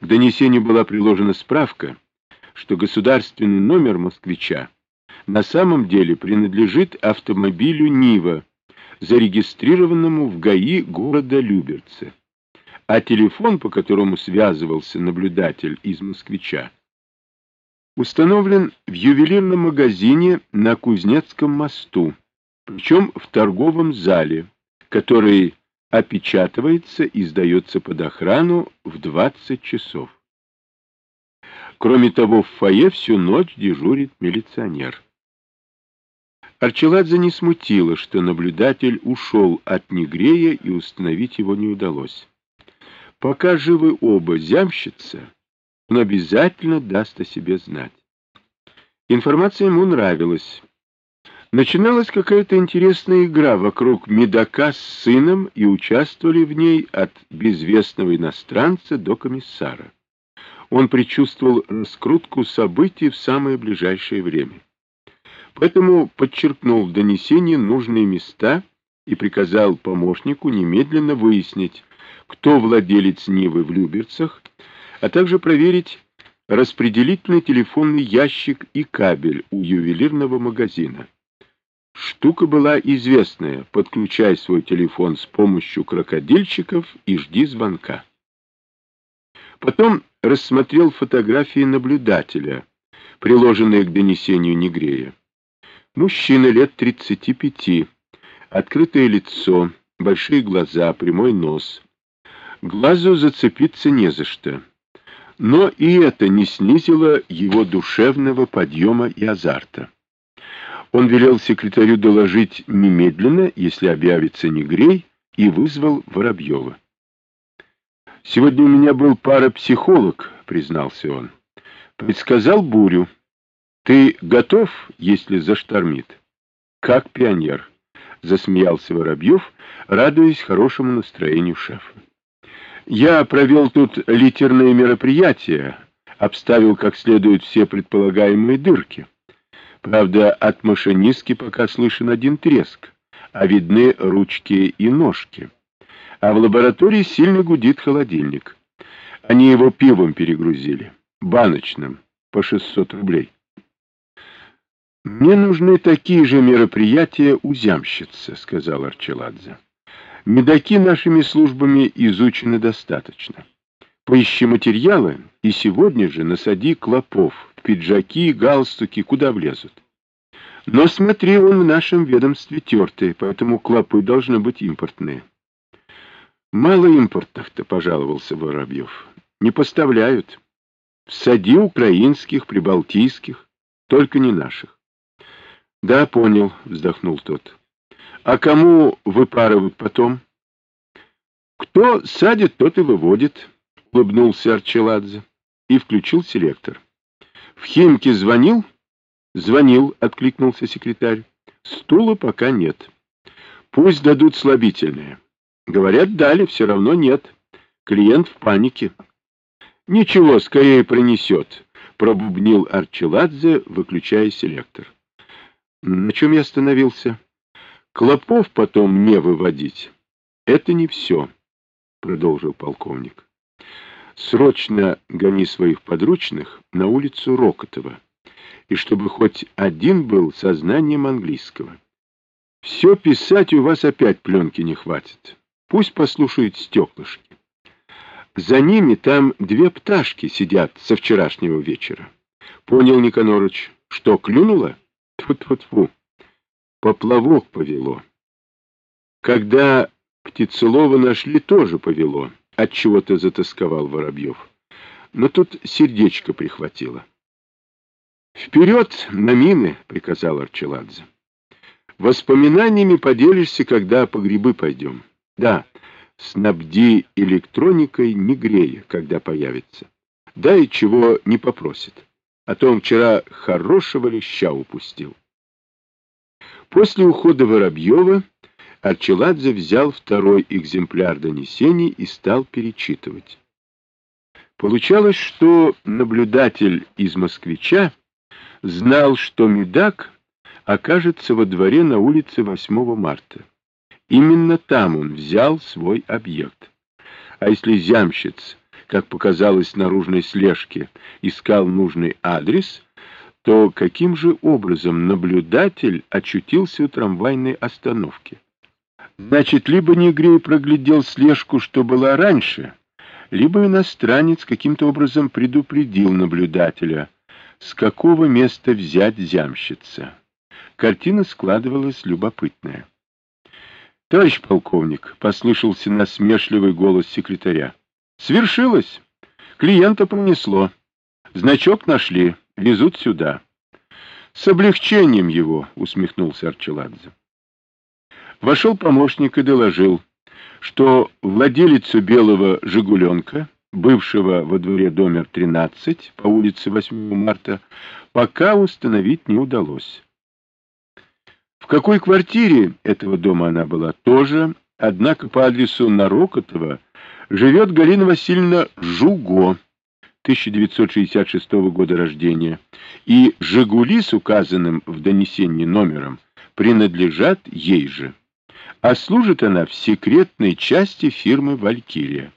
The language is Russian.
К донесению была приложена справка, что государственный номер москвича на самом деле принадлежит автомобилю «Нива», зарегистрированному в ГАИ города Люберцы, а телефон, по которому связывался наблюдатель из москвича, установлен в ювелирном магазине на Кузнецком мосту, причем в торговом зале, который опечатывается и сдается под охрану в 20 часов. Кроме того, в фойе всю ночь дежурит милиционер. Арчеладзе не смутило, что наблюдатель ушел от Негрея и установить его не удалось. Пока живы оба зямщица, он обязательно даст о себе знать. Информация ему нравилась. Начиналась какая-то интересная игра вокруг медака с сыном, и участвовали в ней от безвестного иностранца до комиссара. Он предчувствовал раскрутку событий в самое ближайшее время. Поэтому подчеркнул в донесении нужные места и приказал помощнику немедленно выяснить, кто владелец Нивы в Люберцах, а также проверить распределительный телефонный ящик и кабель у ювелирного магазина. Штука была известная. Подключай свой телефон с помощью крокодильчиков и жди звонка. Потом рассмотрел фотографии наблюдателя, приложенные к донесению Негрея. Мужчина лет 35, открытое лицо, большие глаза, прямой нос. Глазу зацепиться не за что. Но и это не снизило его душевного подъема и азарта. Он велел секретарю доложить немедленно, если объявится Негрей, и вызвал Воробьева. «Сегодня у меня был парапсихолог», — признался он. «Предсказал бурю. Ты готов, если заштормит? Как пионер, засмеялся Воробьев, радуясь хорошему настроению шефа. Я провел тут литерные мероприятия, обставил как следует все предполагаемые дырки. Правда, от машинистки пока слышен один треск, а видны ручки и ножки. А в лаборатории сильно гудит холодильник. Они его пивом перегрузили, баночным, по 600 рублей. «Мне нужны такие же мероприятия у зямщицы», — сказал Арчеладзе. «Медаки нашими службами изучены достаточно. Поищи материалы и сегодня же насади клопов, пиджаки, галстуки, куда влезут. Но смотри, он в нашем ведомстве тертый, поэтому клопы должны быть импортные». «Мало импортных-то», — пожаловался Воробьев. «Не поставляют. Всади украинских, прибалтийских, только не наших». Да, понял, вздохнул тот. А кому выпарывают потом? Кто садит, тот и выводит, улыбнулся Арчеладзе и включил селектор. В Химке звонил? Звонил, откликнулся секретарь. Стула пока нет. Пусть дадут слабительное. Говорят, дали, все равно нет. Клиент в панике. Ничего, скорее пронесет, пробубнил Арчеладзе, выключая селектор. На чем я остановился? Клопов потом не выводить. Это не все, продолжил полковник. Срочно гони своих подручных на улицу Рокотова, и чтобы хоть один был со знанием английского. Все писать у вас опять пленки не хватит. Пусть послушают стеклышки. За ними там две пташки сидят со вчерашнего вечера. Понял, Никанорович, что клюнуло? Тьфу-тьфу-тьфу. Поплавок повело. Когда птицелова нашли, тоже повело. От чего то затасковал Воробьев. Но тут сердечко прихватило. «Вперед на мины!» — приказал Арчеладзе. «Воспоминаниями поделишься, когда по грибы пойдем. Да, снабди электроникой не грея, когда появится. Да и чего не попросит. А то он вчера хорошего леща упустил. После ухода Воробьева Арчеладзе взял второй экземпляр донесений и стал перечитывать. Получалось, что наблюдатель из «Москвича» знал, что Медак окажется во дворе на улице 8 марта. Именно там он взял свой объект. А если Зямщиц как показалось наружной слежке, искал нужный адрес, то каким же образом наблюдатель очутился у трамвайной остановки? Значит, либо Негрей проглядел слежку, что была раньше, либо иностранец каким-то образом предупредил наблюдателя, с какого места взять зямщица. Картина складывалась любопытная. «Товарищ полковник», — послышался насмешливый голос секретаря, — «свершилось. Клиента пронесло. Значок нашли, везут сюда». «С облегчением его», — усмехнулся Арчеладзе. Вошел помощник и доложил, что владелицу белого «Жигуленка», бывшего во дворе номер 13 по улице 8 марта, пока установить не удалось. В какой квартире этого дома она была, тоже, однако по адресу Нарокотова живет Галина Васильевна Жуго, 1966 года рождения, и «Жигули» с указанным в донесении номером принадлежат ей же а служит она в секретной части фирмы «Валькирия».